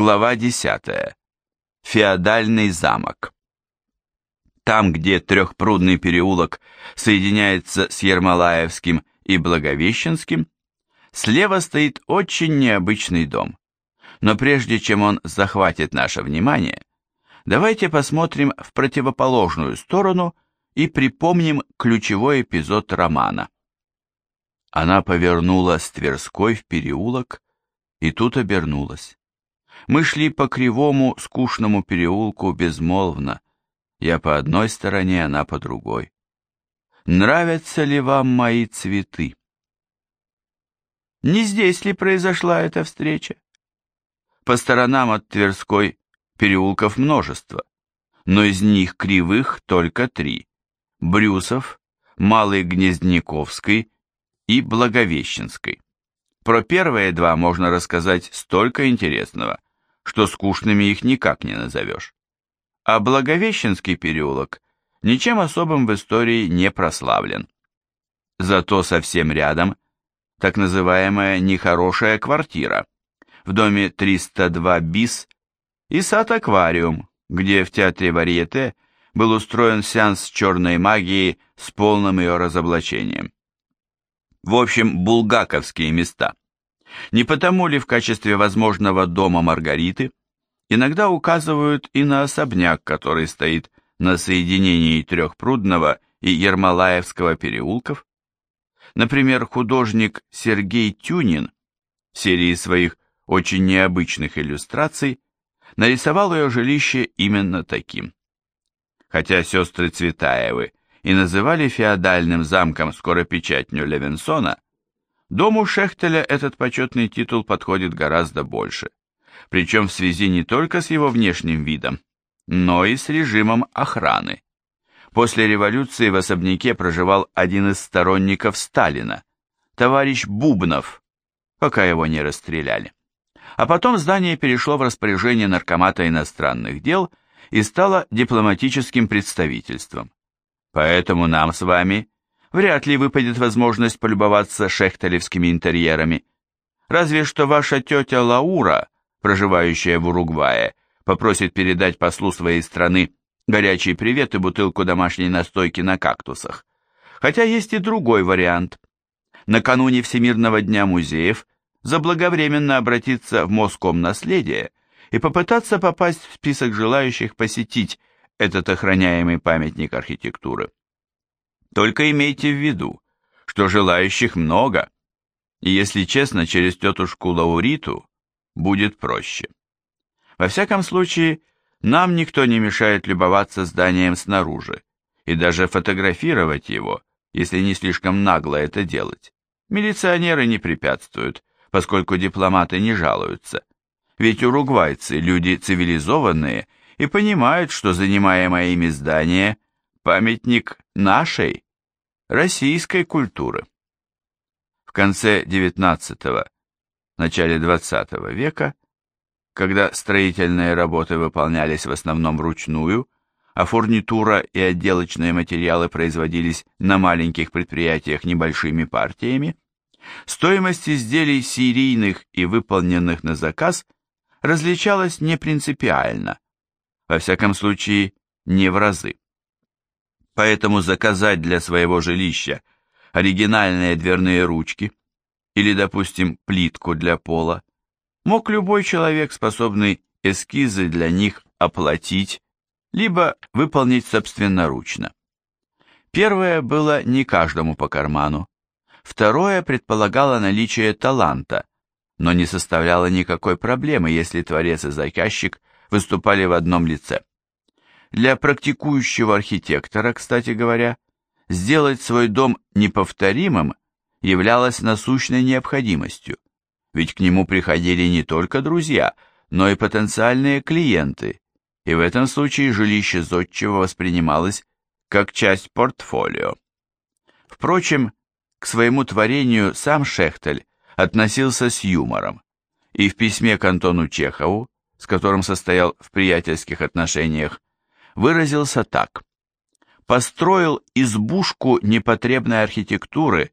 Глава 10. Феодальный замок. Там, где трехпрудный переулок соединяется с Ермолаевским и Благовещенским, слева стоит очень необычный дом. Но прежде чем он захватит наше внимание, давайте посмотрим в противоположную сторону и припомним ключевой эпизод романа. Она повернула с Тверской в переулок и тут обернулась. Мы шли по кривому, скучному переулку безмолвно. Я по одной стороне, она по другой. Нравятся ли вам мои цветы? Не здесь ли произошла эта встреча? По сторонам от Тверской переулков множество, но из них кривых только три. Брюсов, Малый Гнездниковский и Благовещенской. Про первые два можно рассказать столько интересного, что скучными их никак не назовешь. А Благовещенский переулок ничем особым в истории не прославлен. Зато совсем рядом так называемая нехорошая квартира в доме 302 БИС и сад-аквариум, где в театре Варьете был устроен сеанс черной магии с полным ее разоблачением. В общем, булгаковские места. Не потому ли в качестве возможного дома Маргариты иногда указывают и на особняк, который стоит на соединении Трехпрудного и Ермолаевского переулков? Например, художник Сергей Тюнин в серии своих очень необычных иллюстраций нарисовал ее жилище именно таким. Хотя сестры Цветаевы и называли феодальным замком скоропечатню Левинсона, Дому Шехтеля этот почетный титул подходит гораздо больше, причем в связи не только с его внешним видом, но и с режимом охраны. После революции в особняке проживал один из сторонников Сталина, товарищ Бубнов, пока его не расстреляли. А потом здание перешло в распоряжение Наркомата иностранных дел и стало дипломатическим представительством. Поэтому нам с вами вряд ли выпадет возможность полюбоваться шехтелевскими интерьерами. Разве что ваша тетя Лаура, проживающая в Уругвае, попросит передать послу своей страны горячий привет и бутылку домашней настойки на кактусах. Хотя есть и другой вариант. Накануне Всемирного дня музеев заблаговременно обратиться в Моском наследие и попытаться попасть в список желающих посетить этот охраняемый памятник архитектуры. Только имейте в виду, что желающих много, и, если честно, через тетушку Лауриту будет проще. Во всяком случае, нам никто не мешает любоваться зданием снаружи и даже фотографировать его, если не слишком нагло это делать. Милиционеры не препятствуют, поскольку дипломаты не жалуются. Ведь уругвайцы – люди цивилизованные и понимают, что занимаемое ими здание – памятник нашей, российской культуры. В конце XIX – начале XX века, когда строительные работы выполнялись в основном вручную, а фурнитура и отделочные материалы производились на маленьких предприятиях небольшими партиями, стоимость изделий серийных и выполненных на заказ различалась не принципиально, во всяком случае не в разы. Поэтому заказать для своего жилища оригинальные дверные ручки или, допустим, плитку для пола мог любой человек, способный эскизы для них оплатить, либо выполнить собственноручно. Первое было не каждому по карману, второе предполагало наличие таланта, но не составляло никакой проблемы, если творец и заказчик выступали в одном лице. Для практикующего архитектора, кстати говоря, сделать свой дом неповторимым являлось насущной необходимостью, ведь к нему приходили не только друзья, но и потенциальные клиенты, и в этом случае жилище зодчего воспринималось как часть портфолио. Впрочем, к своему творению сам Шехтель относился с юмором, и в письме к Антону Чехову, с которым состоял в приятельских отношениях, выразился так. «Построил избушку непотребной архитектуры,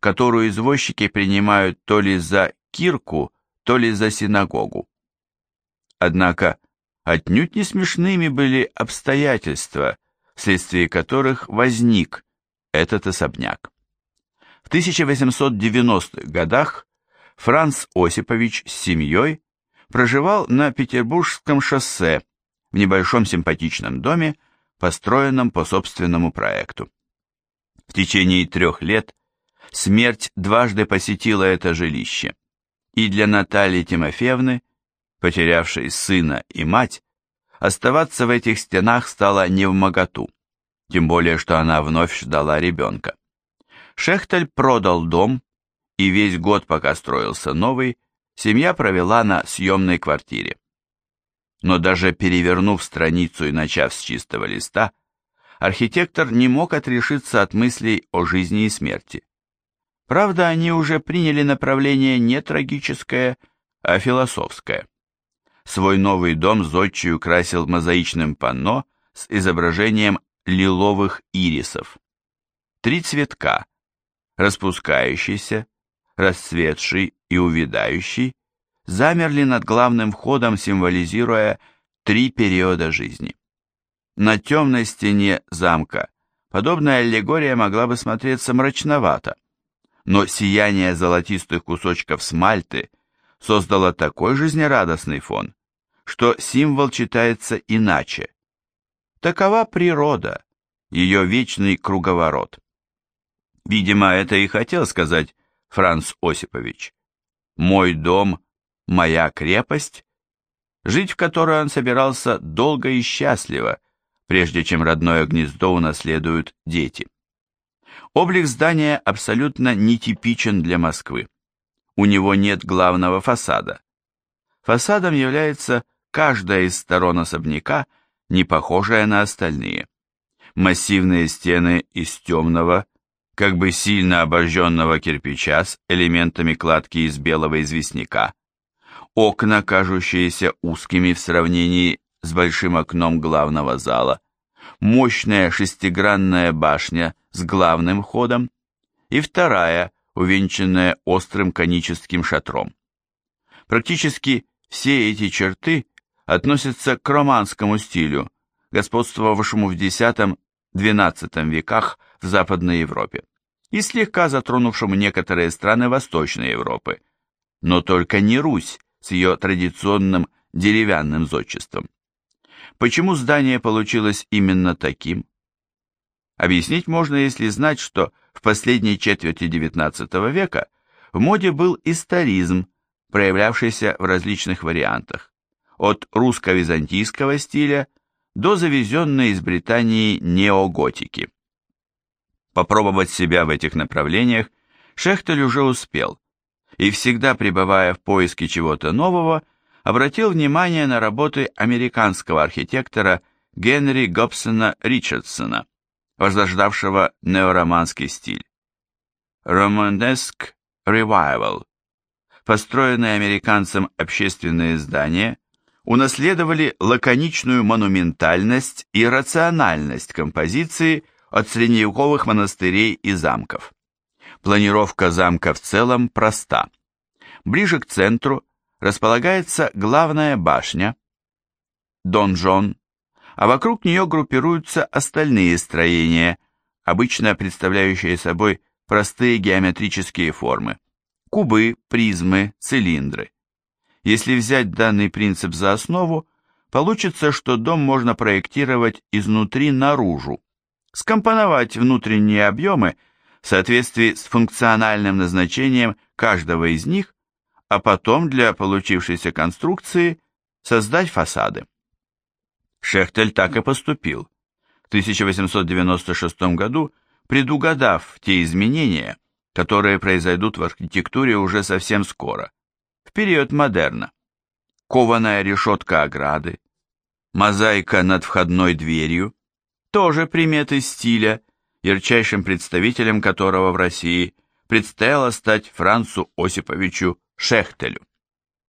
которую извозчики принимают то ли за кирку, то ли за синагогу». Однако отнюдь не смешными были обстоятельства, вследствие которых возник этот особняк. В 1890-х годах Франц Осипович с семьей проживал на Петербургском шоссе в небольшом симпатичном доме, построенном по собственному проекту. В течение трех лет смерть дважды посетила это жилище, и для Натальи Тимофеевны, потерявшей сына и мать, оставаться в этих стенах стало невмоготу, тем более что она вновь ждала ребенка. Шехтель продал дом, и весь год, пока строился новый, семья провела на съемной квартире. Но даже перевернув страницу и начав с чистого листа, архитектор не мог отрешиться от мыслей о жизни и смерти. Правда, они уже приняли направление не трагическое, а философское. Свой новый дом Зодчий украсил мозаичным панно с изображением лиловых ирисов. Три цветка, распускающийся, расцветший и увядающий, замерли над главным входом, символизируя три периода жизни. На темной стене замка подобная аллегория могла бы смотреться мрачновато, но сияние золотистых кусочков смальты создало такой жизнерадостный фон, что символ читается иначе. Такова природа, ее вечный круговорот. Видимо, это и хотел сказать Франц Осипович. «Мой дом, моя крепость», жить в которой он собирался долго и счастливо, прежде чем родное гнездо унаследуют дети. Облик здания абсолютно нетипичен для Москвы. У него нет главного фасада. Фасадом является каждая из сторон особняка, не похожая на остальные. Массивные стены из темного, как бы сильно обожженного кирпича с элементами кладки из белого известняка, окна, кажущиеся узкими в сравнении с большим окном главного зала, мощная шестигранная башня с главным ходом и вторая, увенчанная острым коническим шатром. Практически все эти черты относятся к романскому стилю, господствовавшему в X-XII веках в Западной Европе и слегка затронувшему некоторые страны Восточной Европы, но только не Русь с ее традиционным деревянным зодчеством. Почему здание получилось именно таким? Объяснить можно, если знать, что в последней четверти XIX века в моде был историзм, проявлявшийся в различных вариантах, от русско-византийского стиля до завезенной из Британии неоготики. Попробовать себя в этих направлениях Шехтель уже успел, и всегда пребывая в поиске чего-то нового, обратил внимание на работы американского архитектора Генри Гобсона Ричардсона, возрождавшего неороманский стиль. Романеск Revival. Построенные американцем общественные здания унаследовали лаконичную монументальность и рациональность композиции – от средневековых монастырей и замков. Планировка замка в целом проста. Ближе к центру располагается главная башня, донжон, а вокруг нее группируются остальные строения, обычно представляющие собой простые геометрические формы, кубы, призмы, цилиндры. Если взять данный принцип за основу, получится, что дом можно проектировать изнутри наружу, скомпоновать внутренние объемы в соответствии с функциональным назначением каждого из них, а потом для получившейся конструкции создать фасады. Шехтель так и поступил. В 1896 году, предугадав те изменения, которые произойдут в архитектуре уже совсем скоро, в период модерна. Кованая решетка ограды, мозаика над входной дверью, тоже приметы стиля, ярчайшим представителем которого в России предстояло стать Францу Осиповичу Шехтелю.